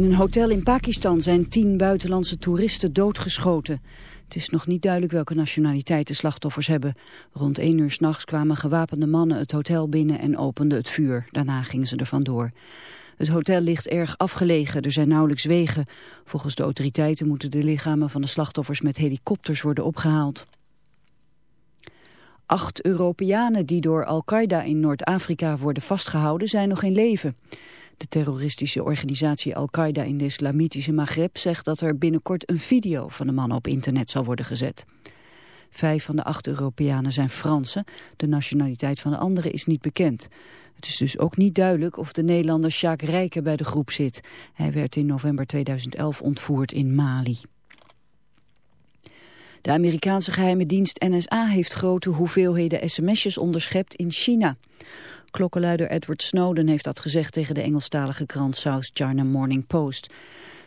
In een hotel in Pakistan zijn tien buitenlandse toeristen doodgeschoten. Het is nog niet duidelijk welke nationaliteit de slachtoffers hebben. Rond één uur s'nachts kwamen gewapende mannen het hotel binnen en openden het vuur. Daarna gingen ze er vandoor. Het hotel ligt erg afgelegen, er zijn nauwelijks wegen. Volgens de autoriteiten moeten de lichamen van de slachtoffers met helikopters worden opgehaald. Acht Europeanen die door Al-Qaeda in Noord-Afrika worden vastgehouden zijn nog in leven. De terroristische organisatie Al-Qaeda in de islamitische Maghreb zegt dat er binnenkort een video van de mannen op internet zal worden gezet. Vijf van de acht Europeanen zijn Fransen. De nationaliteit van de anderen is niet bekend. Het is dus ook niet duidelijk of de Nederlander Sjaak Rijken bij de groep zit. Hij werd in november 2011 ontvoerd in Mali. De Amerikaanse geheime dienst NSA heeft grote hoeveelheden sms'jes onderschept in China. Klokkenluider Edward Snowden heeft dat gezegd tegen de Engelstalige krant South China Morning Post.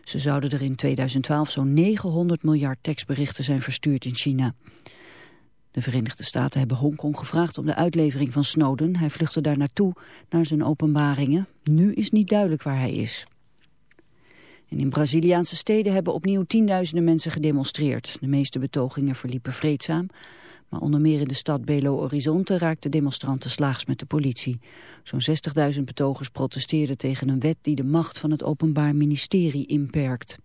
Ze zouden er in 2012 zo'n 900 miljard tekstberichten zijn verstuurd in China. De Verenigde Staten hebben Hongkong gevraagd om de uitlevering van Snowden. Hij vluchtte daar naartoe, naar zijn openbaringen. Nu is niet duidelijk waar hij is. En in Braziliaanse steden hebben opnieuw tienduizenden mensen gedemonstreerd. De meeste betogingen verliepen vreedzaam. Maar onder meer in de stad Belo Horizonte raakten demonstranten slaags met de politie. Zo'n 60.000 betogers protesteerden tegen een wet die de macht van het Openbaar Ministerie inperkt.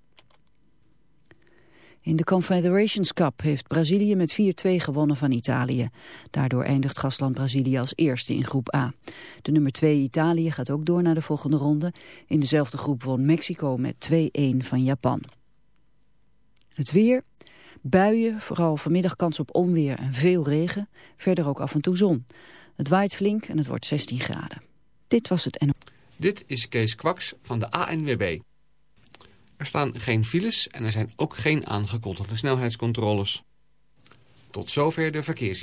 In de Confederations Cup heeft Brazilië met 4-2 gewonnen van Italië. Daardoor eindigt gastland Brazilië als eerste in groep A. De nummer 2 Italië gaat ook door naar de volgende ronde. In dezelfde groep won Mexico met 2-1 van Japan. Het weer, buien, vooral vanmiddag kans op onweer en veel regen. Verder ook af en toe zon. Het waait flink en het wordt 16 graden. Dit was het NO. Dit is Kees Kwaks van de ANWB. Er staan geen files en er zijn ook geen aangekondigde snelheidscontroles. Tot zover de verkeers.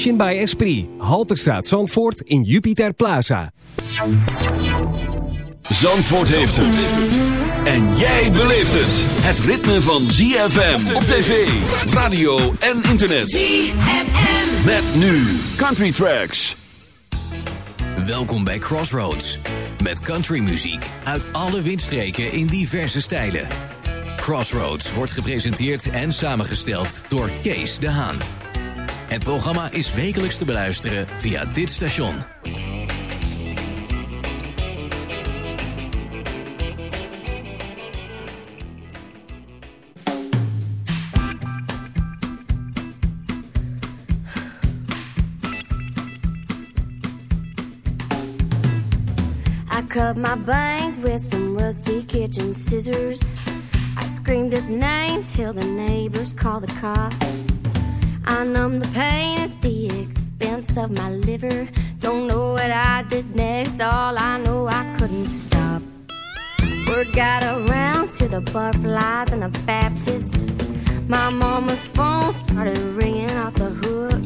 By Esprit. Halterstraat Zandvoort in Jupiter Plaza. Zandvoort heeft het. En jij beleeft het. Het ritme van ZFM op tv, radio en internet. ZFM. Met nu Country Tracks. Welkom bij Crossroads. Met countrymuziek uit alle windstreken in diverse stijlen. Crossroads wordt gepresenteerd en samengesteld door Kees de Haan. Het programma is wekelijks te beluisteren via dit station. I cut my bangs with some rusty kitchen scissors. I screamed his name till the neighbors called the cops. I numbed the pain at the expense of my liver. Don't know what I did next, all I know I couldn't stop. Word got around to the butterflies and the Baptist. My mama's phone started ringing off the hook.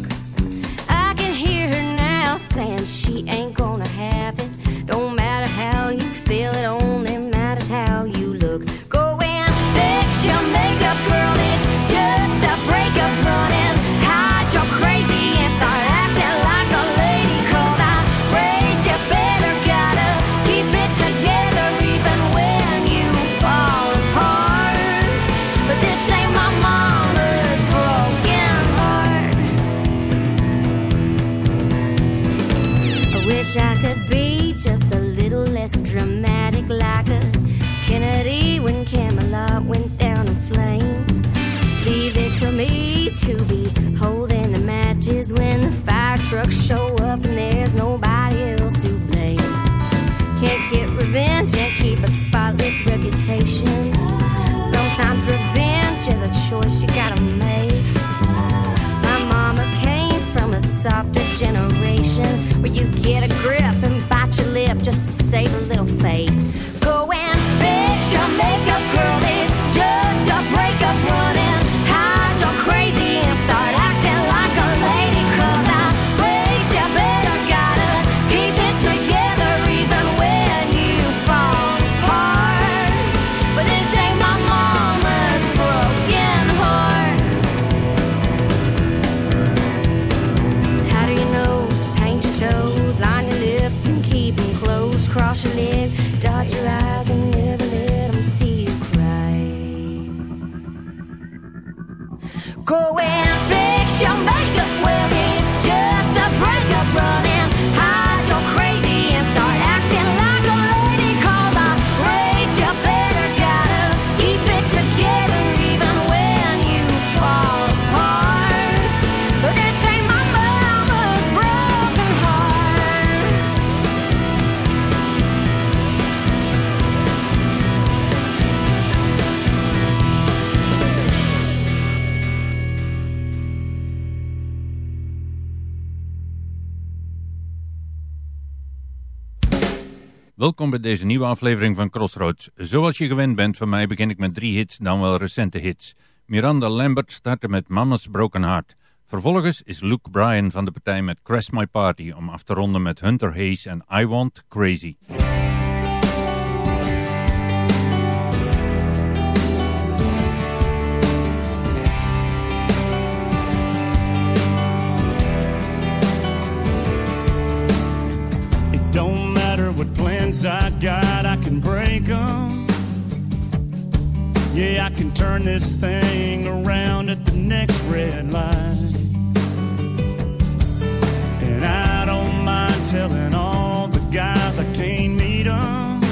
I can hear her now saying she ain't gonna have it. Don't matter how you feel, it only matters how you look. Go and fix your makeup, girl. Matches when the fire trucks show up and there's nobody deze nieuwe aflevering van Crossroads. Zoals je gewend bent van mij begin ik met drie hits, dan wel recente hits. Miranda Lambert startte met Mama's Broken Heart. Vervolgens is Luke Bryan van de partij met Crash My Party om af te ronden met Hunter Hayes en I Want Crazy. Turn this thing around at the next red light. And I don't mind telling all the guys I can't meet them.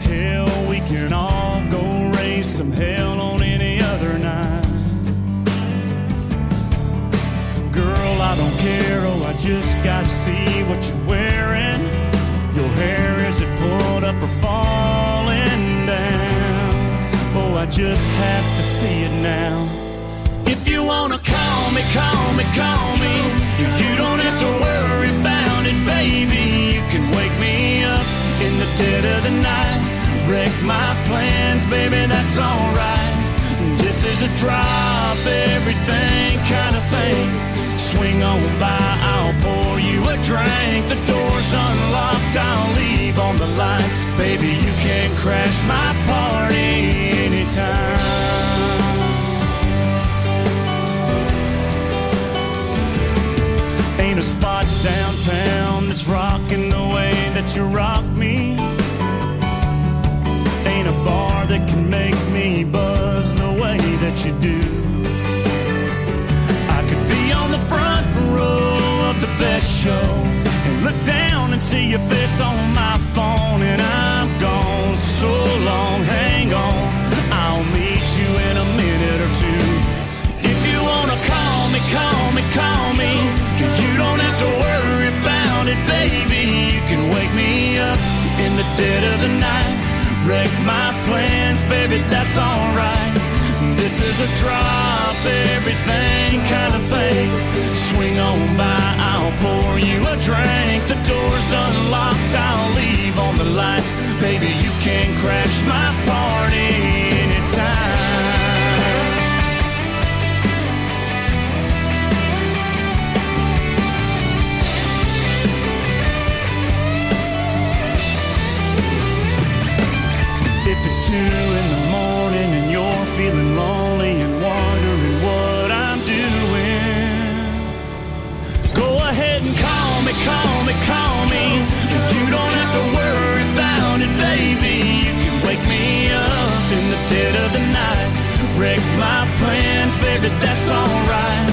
Hell, we can all go raise some hell on any other night. Girl, I don't care, oh, I just gotta see what you're wearing. Your hair, is it pulled up or falling just have to see it now. If you wanna call me, call me, call me. You don't have to worry about it, baby. You can wake me up in the dead of the night. Wreck my plans, baby, that's alright. This is a drop everything kind of thing. Swing on by, I'll pour you a drink. The door's unlocked, I'll leave on the lights. Baby, you can crash my party anytime. Ain't a spot downtown that's rocking the way that you rock me. Ain't a bar that can make me buzz the way that you do. Of the best show and look down and see your face on my phone, and I'm gone so long. Hang on, I'll meet you in a minute or two. If you wanna call me, call me, call me. You don't have to worry about it, baby. You can wake me up in the dead of the night. Wreck my plans, baby, that's alright. This is a drop everything kind of thing. Swing on by, I'll pour you a drink. The door's unlocked, I'll leave on the lights. Baby, you can crash my party anytime. If it's two in the feeling lonely and wondering what I'm doing, go ahead and call me, call me, call me. If You don't have to worry about it, baby. You can wake me up in the dead of the night. Wreck my plans, baby, that's alright.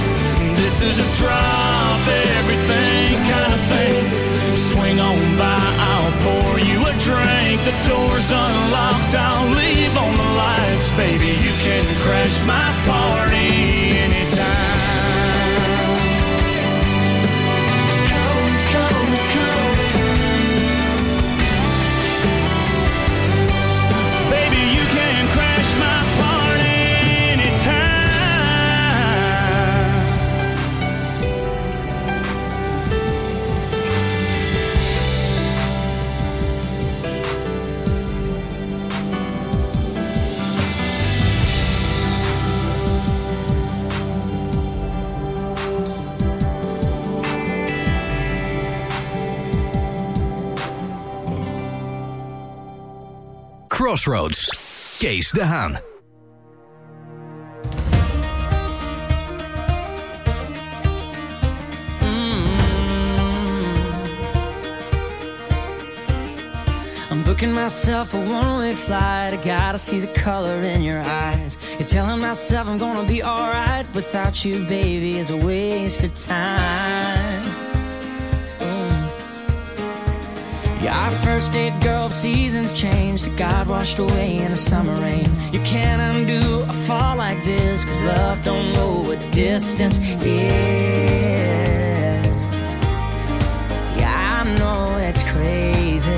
This is a drop everything kind of thing. Swing on by, I'll pour you a drink. The door's unlocked, I'll leave baby. You can crash my party Crossroads. Kees de Haan. Mm. I'm booking myself a one-way flight. I gotta see the color in your eyes. You're telling myself I'm gonna be alright without you, baby. Is a waste of time. Yeah, our first date, girl, seasons changed. God washed away in a summer rain. You can't undo a fall like this, cause love don't know what distance is. Yeah, I know it's crazy.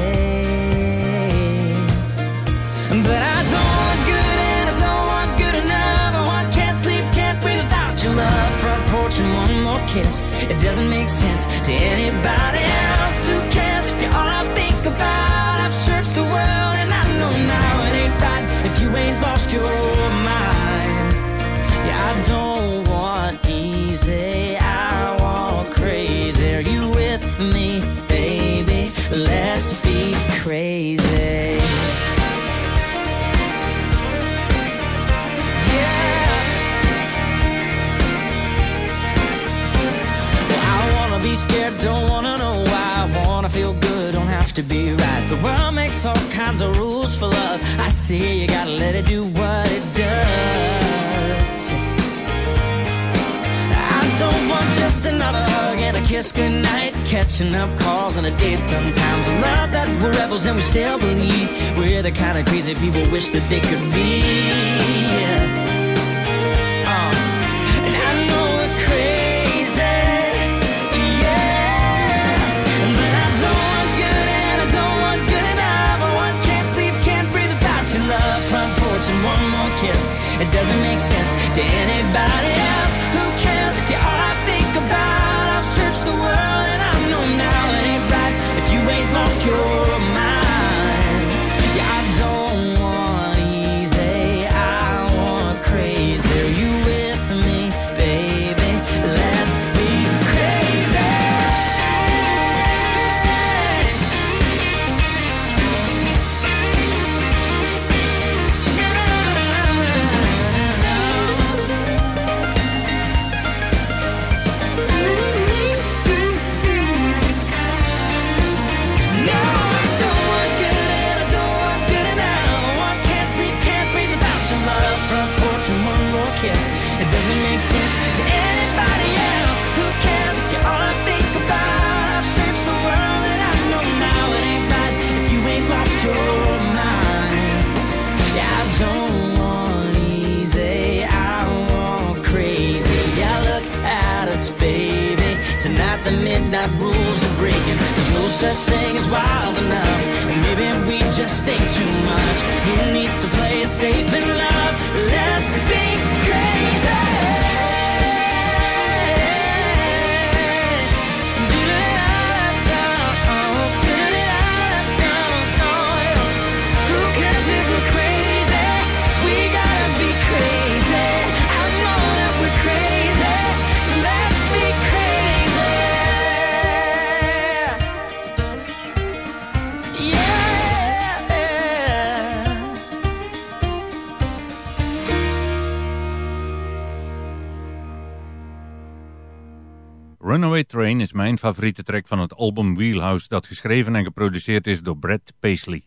But I don't want good and I don't want good enough. I want can't sleep, can't breathe without your love. Front porch and one more kiss. It doesn't make sense to anybody else. Who don't wanna know why. I wanna feel good, don't have to be right. The world makes all kinds of rules for love. I see you gotta let it do what it does. I don't want just another hug and a kiss goodnight. Catching up calls on a date sometimes. I love that we're rebels and we still believe we're the kind of crazy people wish that they could be. Uh, kiss. It doesn't make sense to anybody else. Who such thing as wild enough. Maybe we just think too much. Who needs to play it safe in love? Let's be. Runaway Train is mijn favoriete track van het album Wheelhouse dat geschreven en geproduceerd is door Brad Paisley.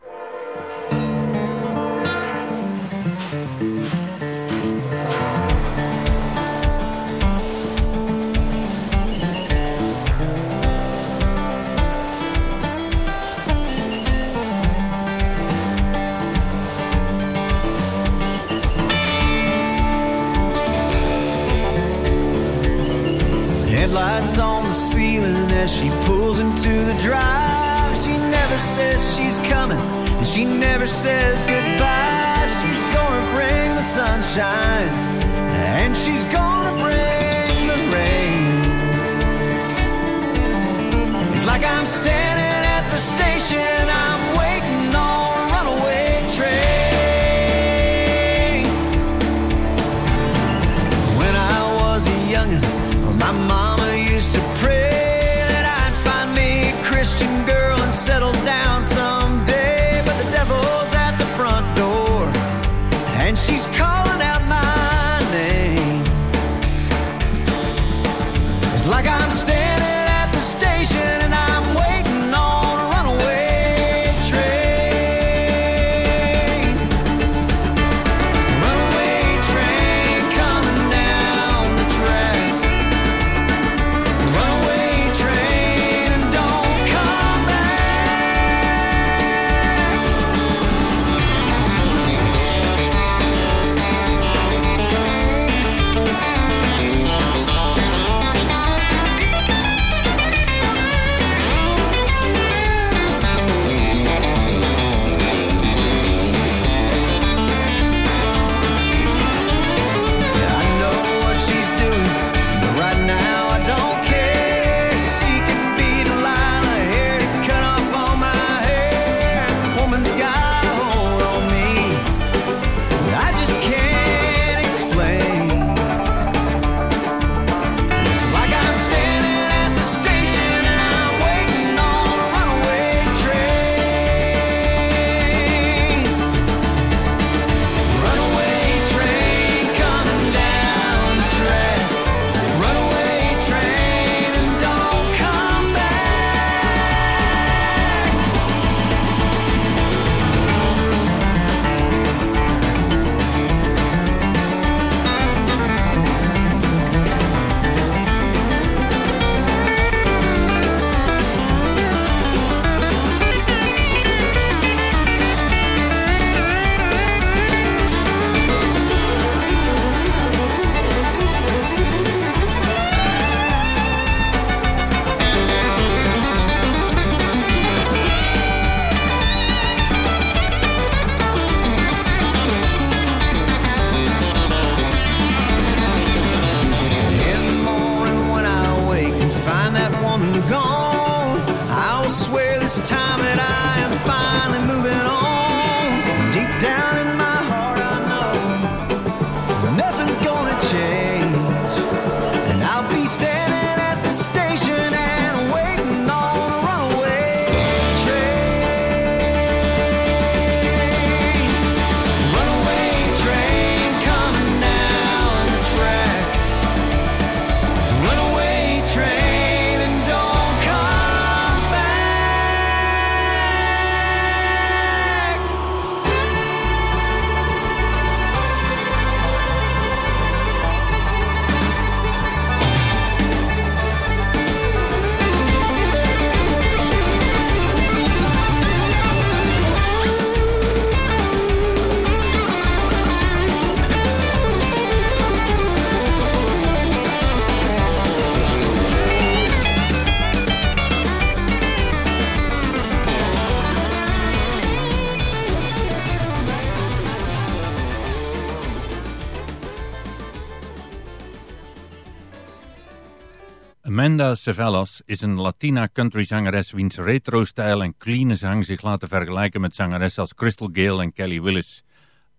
Amanda Cevallos is een Latina country-zangeres wiens retro-stijl en clean zang zich laten vergelijken met zangeressen als Crystal Gale en Kelly Willis.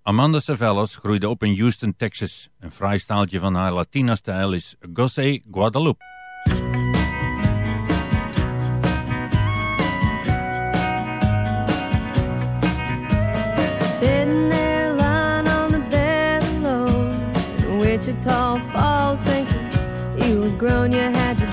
Amanda Cevallos groeide op in Houston, Texas. Een fraai staaltje van haar Latina-stijl is Gosse Guadalupe. Sitting there lying on the bed alone you had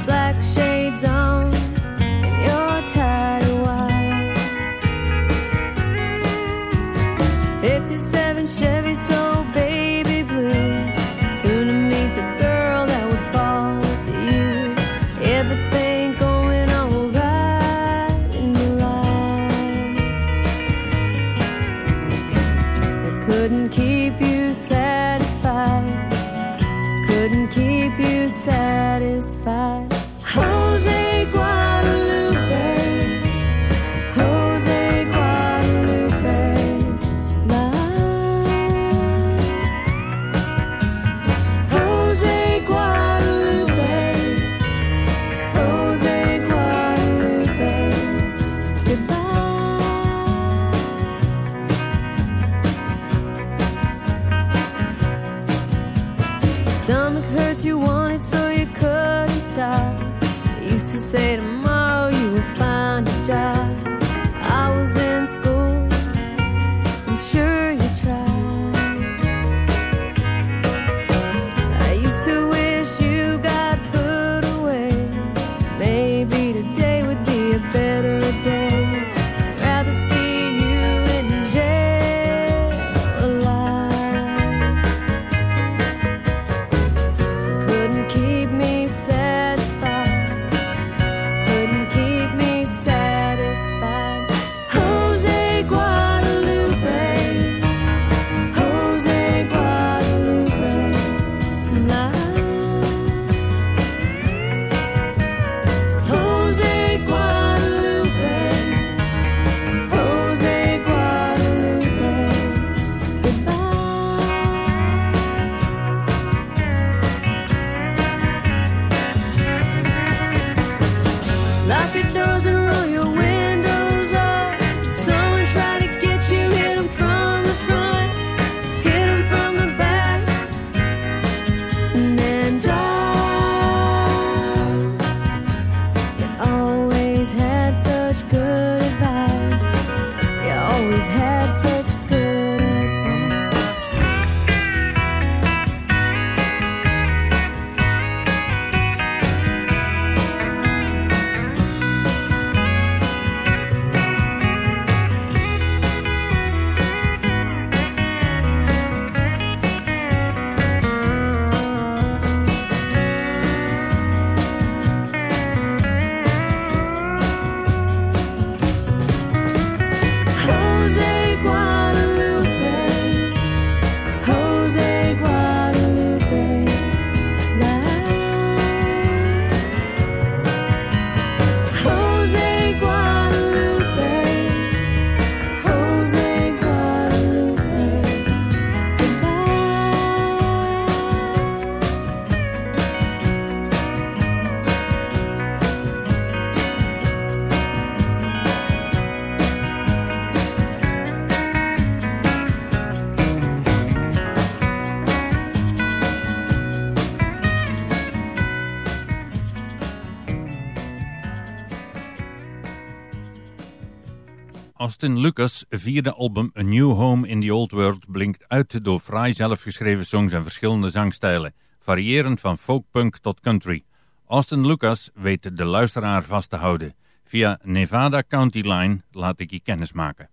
Austin Lucas' vierde album A New Home in the Old World blinkt uit door fraai zelfgeschreven songs en verschillende zangstijlen, variërend van folkpunk tot country. Austin Lucas weet de luisteraar vast te houden. Via Nevada County Line laat ik je kennis maken.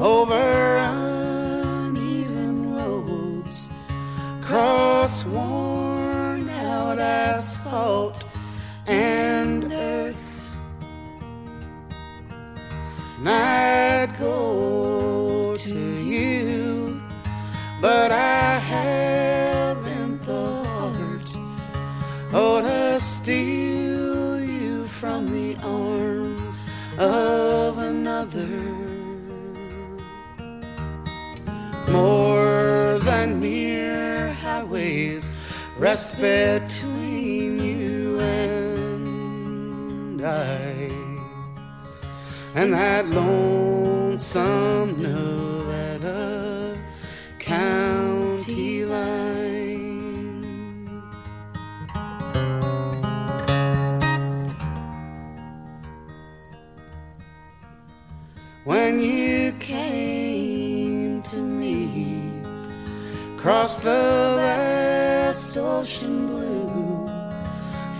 Over uneven roads, cross worn out asphalt and earth. Night I'd rest between you and I. And that lonesome Nevada county line. When you came to me, cross the vast ocean blue,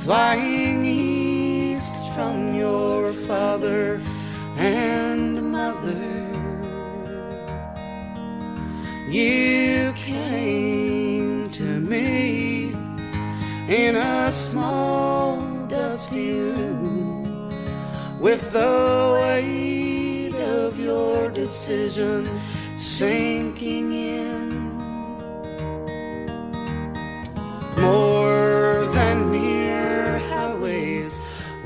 flying east from your father and mother. You came to me in a small dusty room with the weight of your decision sinking in more than mere highways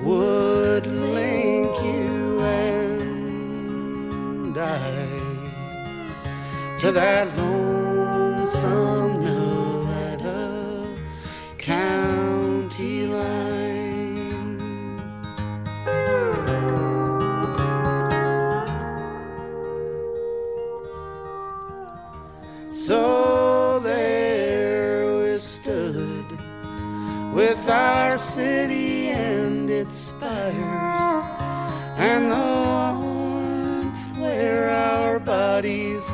would link you and I to that lonesome our city and its spires and the warmth where our bodies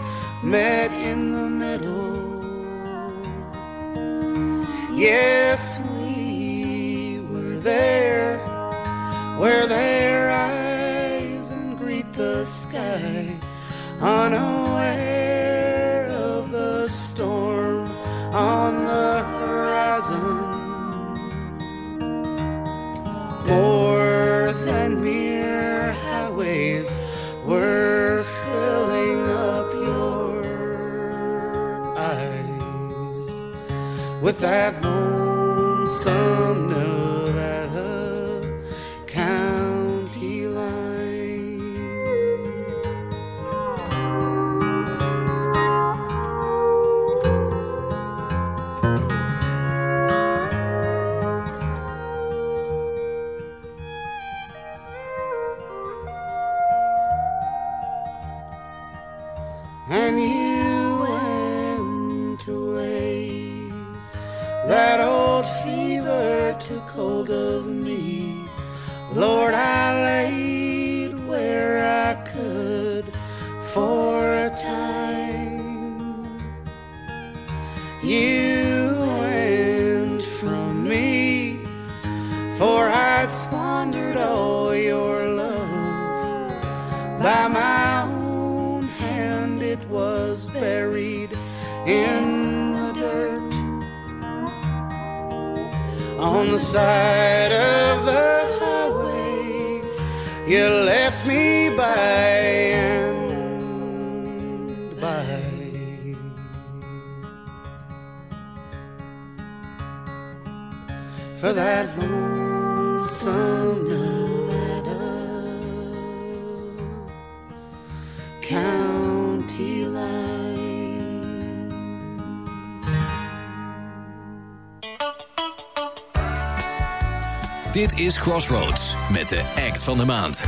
met in the middle. Yes, we were there where their eyes and greet the sky unaware that lonesome by for that lonesome Nevada county line. Dit is Crossroads met de act van de maand.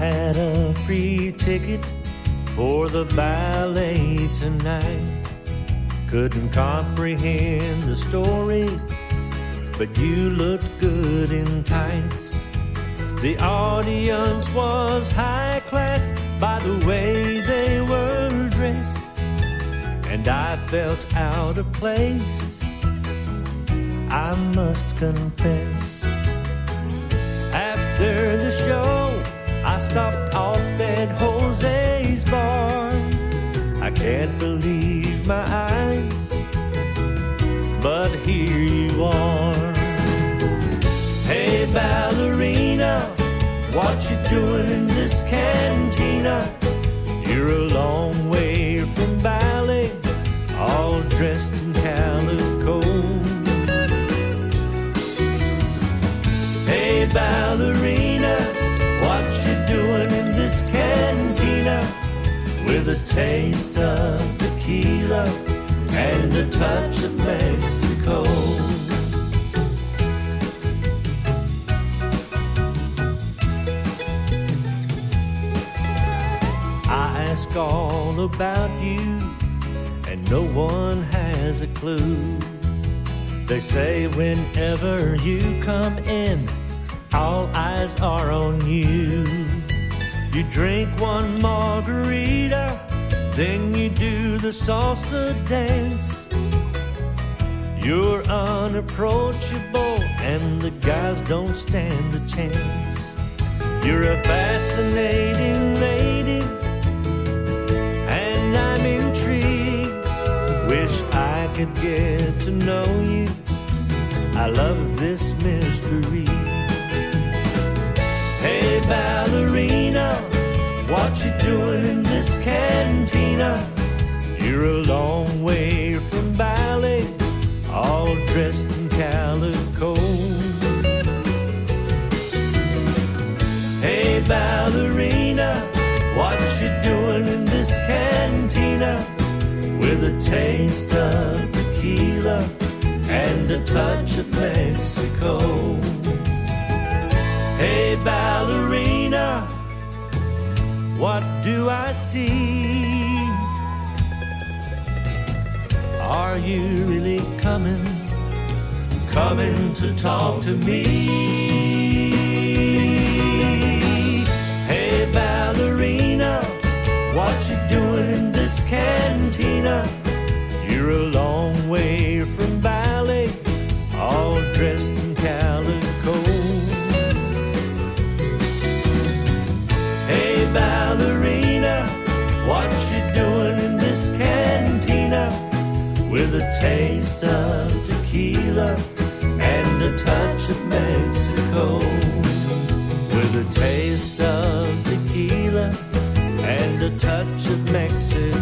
Had a free ticket for the ballet tonight. Couldn't comprehend the story, but you looked good in tights. The audience was high class by the way they were dressed, and I felt out of place. I must confess. After the show, stopped off at Jose's bar. I can't believe my eyes, but here you are. Hey, ballerina, what you doing in this cantina? Taste of tequila and a touch of Mexico. I ask all about you, and no one has a clue. They say whenever you come in, all eyes are on you. You drink one margarita, then you do the salsa dance. You're unapproachable, and the guys don't stand a chance. You're a fascinating lady, and I'm intrigued. Wish I could get to know you. I love this mystery. Hey, ballerina, what you doing in this cantina? You're a long way from ballet, all dressed in calico. Hey, ballerina, what you doing in this cantina? With a taste of tequila and a touch of Mexico. Hey, ballerina, what do I see? Are you really coming, coming to talk to me? Hey, ballerina, what you doing in this cantina? You're a long way from ballet, all dressed A taste of tequila and a touch of Mexico. With a taste of tequila and a touch of Mexico.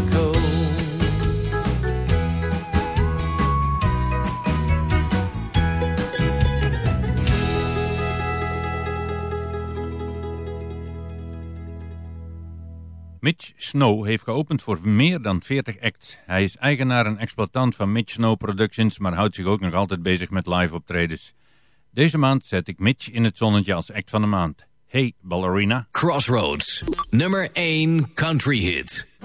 Snow heeft geopend voor meer dan 40 acts. Hij is eigenaar en exploitant van Mitch Snow Productions, maar houdt zich ook nog altijd bezig met live optredens. Deze maand zet ik Mitch in het zonnetje als act van de maand. Hey ballerina. Crossroads, nummer 1 country hit.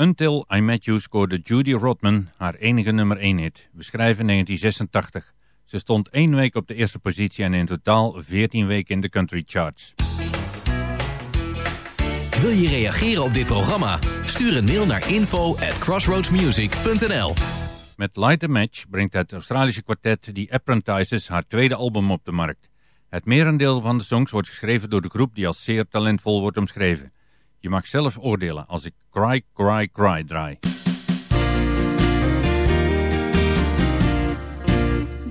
Until I Met You scoorde Judy Rodman haar enige nummer 1 hit. We schrijven 1986. Ze stond één week op de eerste positie en in totaal 14 weken in de country charts. Wil je reageren op dit programma? Stuur een mail naar info at crossroadsmusic.nl Met Light a Match brengt het Australische kwartet The Apprentices haar tweede album op de markt. Het merendeel van de songs wordt geschreven door de groep die als zeer talentvol wordt omschreven. Je mag zelf oordelen als ik Cry, Cry, Cry draai.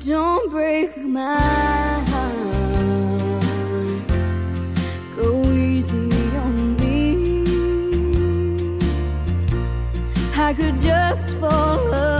Don't break my. Go easy. I could just fall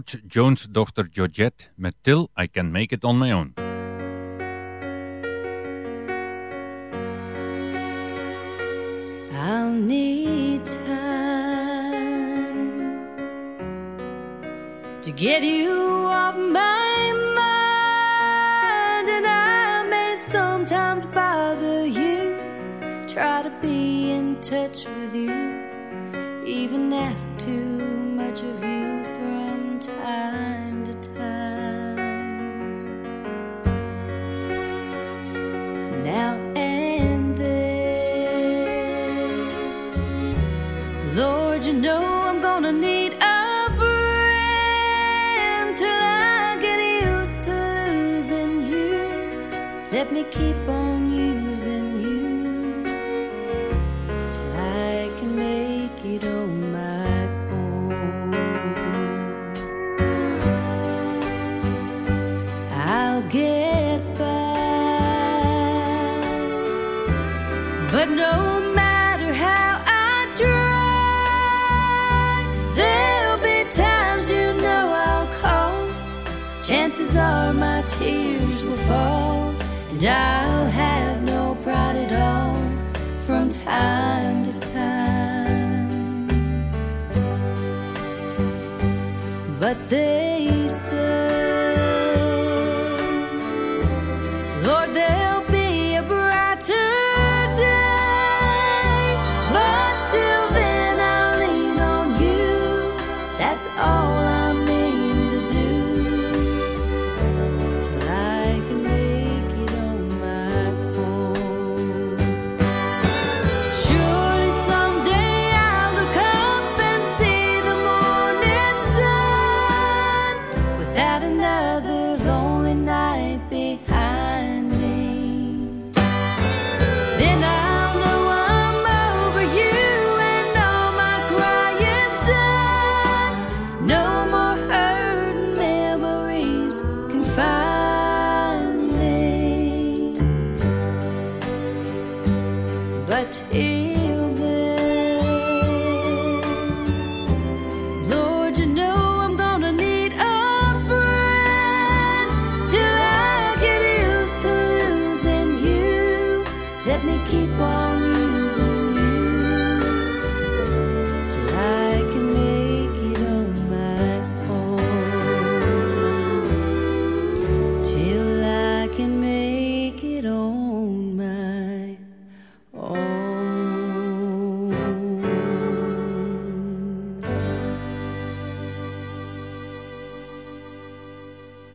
George Jones' dochter Georgette met Till I Can Make It On My Own. I'll need time to get you off my mind, and I may sometimes bother you. Try to be in touch with you, even ask too much of you time to time. Now and then, Lord, you know I'm gonna need a friend till I get used to losing you. Let me keep on.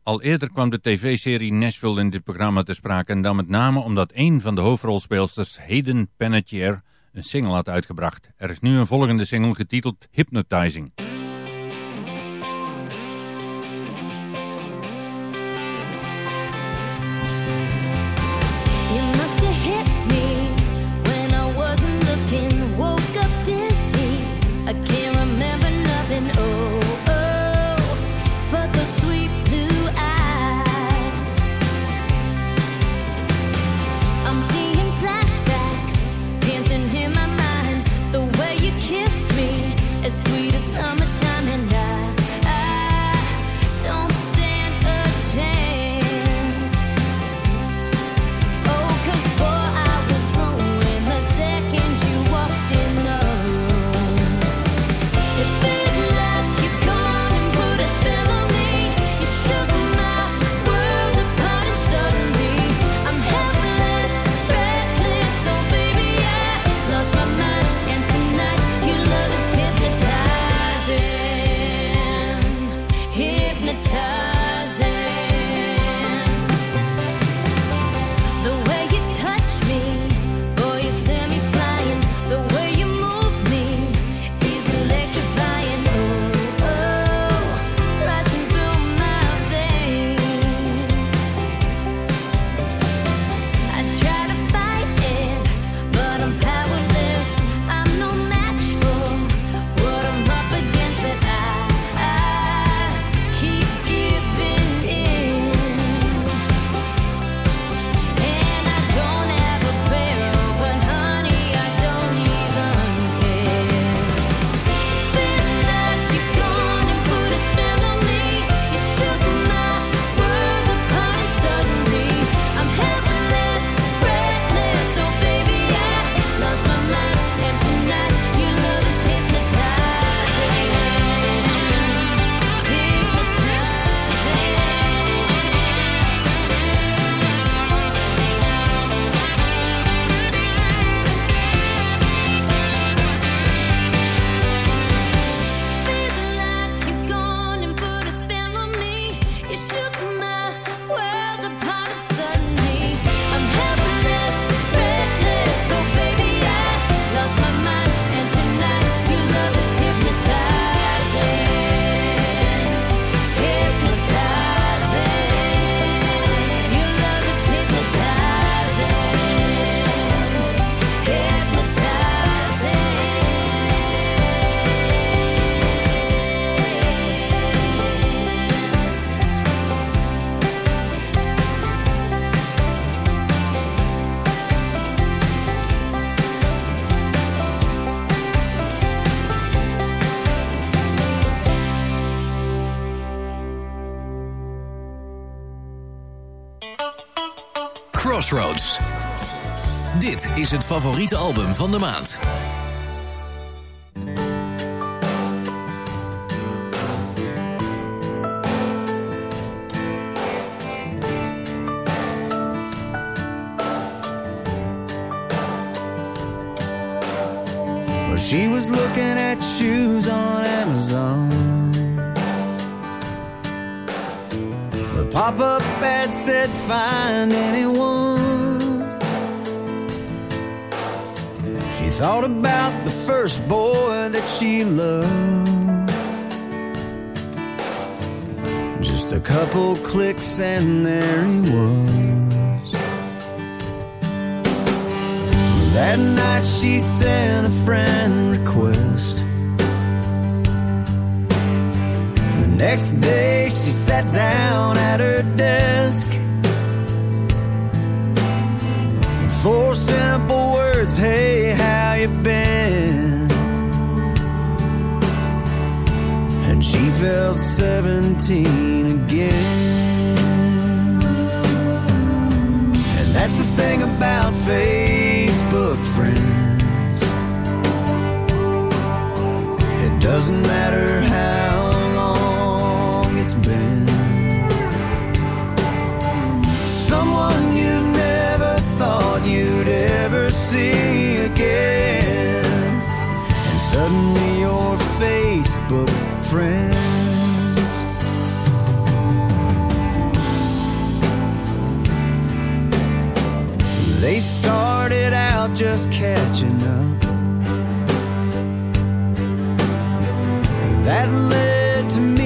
Al eerder kwam de tv-serie Nashville in dit programma te sprake en dan met name omdat een van de hoofdrolspeelsters, Hayden Panettiere, een single had uitgebracht. Er is nu een volgende single getiteld Hypnotizing. Crossroads. Dit is het favoriete album van de maand. She was looking at shoes on Amazon. Pop up ad said, Find anyone. She thought about the first boy that she loved. Just a couple clicks, and there he was. That night she sent a friend request. Next day she sat down at her desk. Four simple words, hey, how you been? And she felt 17 again. And that's the thing about Facebook friends. It doesn't matter how Someone you never thought you'd ever see again. And suddenly you're Facebook friends. They started out just catching up. That led to meeting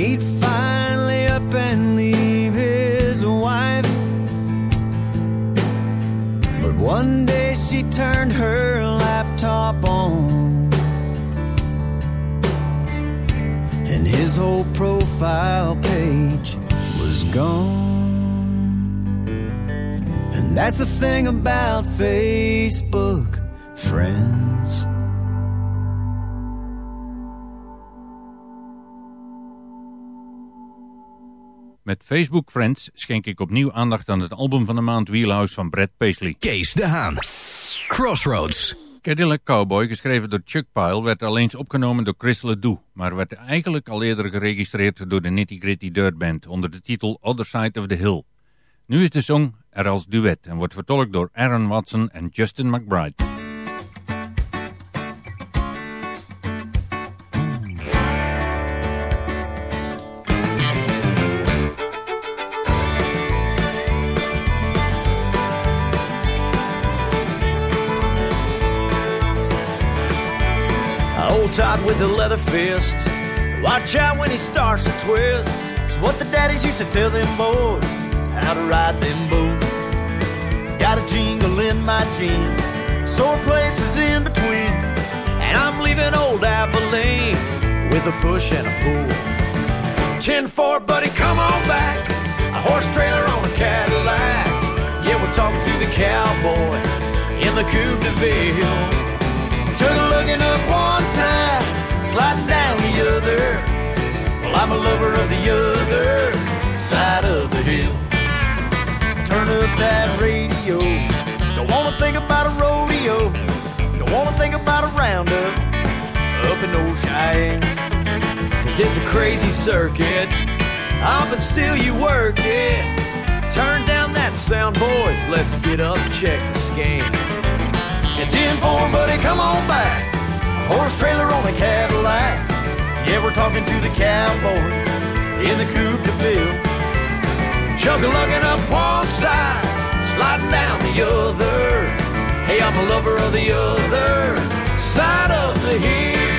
he'd finally up and leave his wife. But one day she turned her laptop on, and his whole profile page was gone. And that's the thing about Facebook friends. Met Facebook Friends schenk ik opnieuw aandacht aan het album van de maand Wheelhouse van Brad Paisley. Kees de Haan. Crossroads. Cadillac Cowboy, geschreven door Chuck Pyle, werd al eens opgenomen door Chris Ledoux, maar werd eigenlijk al eerder geregistreerd door de Nitty Gritty Dirt Band onder de titel Other Side of the Hill. Nu is de song er als duet en wordt vertolkt door Aaron Watson en Justin McBride. Tight with a leather fist. Watch out when he starts to twist. It's what the daddies used to tell them boys how to ride them bulls. Got a jingle in my jeans, sore places in between. And I'm leaving old Abilene with a push and a pull. 10 4, buddy, come on back. A horse trailer on a Cadillac. Yeah, we're talking to the cowboy in the Coupe de Ville. Sugar looking up one side, sliding down the other. Well, I'm a lover of the other side of the hill. Turn up that radio. Don't wanna think about a rodeo. Don't wanna think about a roundup up in Old Cheyenne. Cause it's a crazy circuit. Ah, but still you work it. Turn down that sound, boys. Let's get up and check the scan. It's in for buddy, come on back. Horse trailer on a Cadillac. Yeah, we're talking to the cowboy in the Coupe de Ville. Chug lugging up one side, sliding down the other. Hey, I'm a lover of the other side of the hill.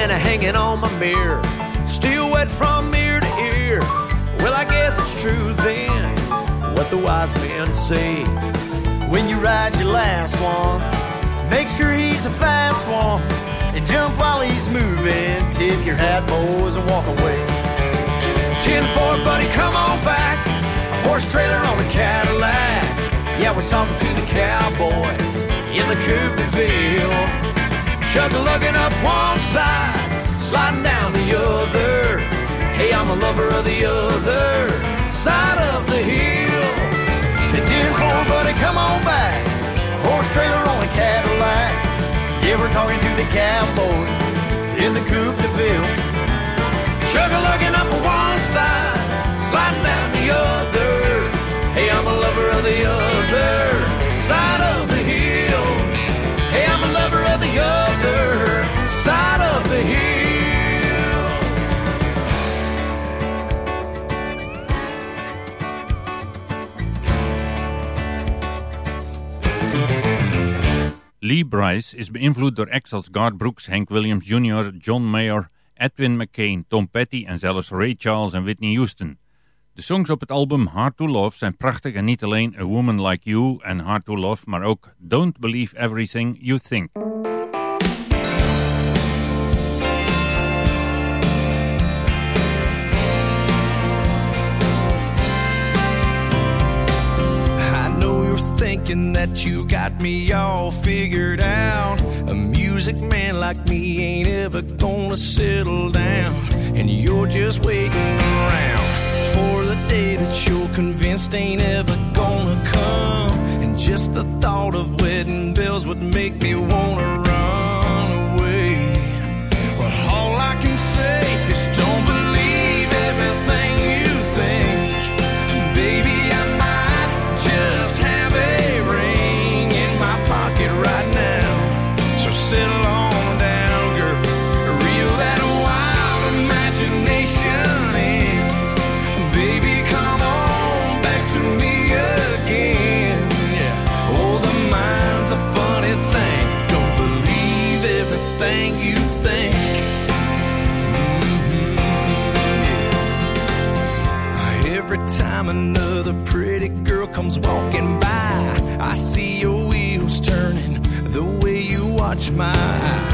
Bandana hanging on my mirror, still wet from ear to ear. Well, I guess it's true then, what the wise men say. When you ride your last one, make sure he's a fast one. And jump while he's moving, tip your hat, boys, and walk away. 10 4, buddy, come on back. A horse trailer on a Cadillac. Yeah, we're talking to the cowboy in the Coupe de Ville. Chug lugging up one side, sliding down the other. Hey, I'm a lover of the other side of the hill. It's in for buddy, come on back. Horse trailer on a Cadillac. Yeah, we're talking to the cowboy in the Coupe de Ville. Chug lugging up one side, sliding down the other. Hey, I'm a lover of the other Is beïnvloed door acts als Garth Brooks, Hank Williams Jr., John Mayer, Edwin McCain, Tom Petty en zelfs Ray Charles en Whitney Houston. De songs op het album Hard to Love zijn prachtig en niet alleen A Woman Like You en Hard to Love, maar ook Don't Believe Everything You Think. Thinking that you got me all figured out. A music man like me ain't ever gonna settle down. And you're just waiting around for the day that you're convinced ain't ever gonna come. And just the thought of wedding bells would make me wanna run away. But all I can say is don't believe another pretty girl comes walking by, I see your wheels turning the way you watch my eyes.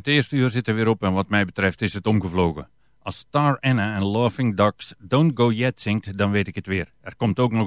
Het eerste uur zit er weer op en wat mij betreft is het omgevlogen. Als Star Anna en Laughing Ducks Don't Go Yet zingt, dan weet ik het weer. Er komt ook nog een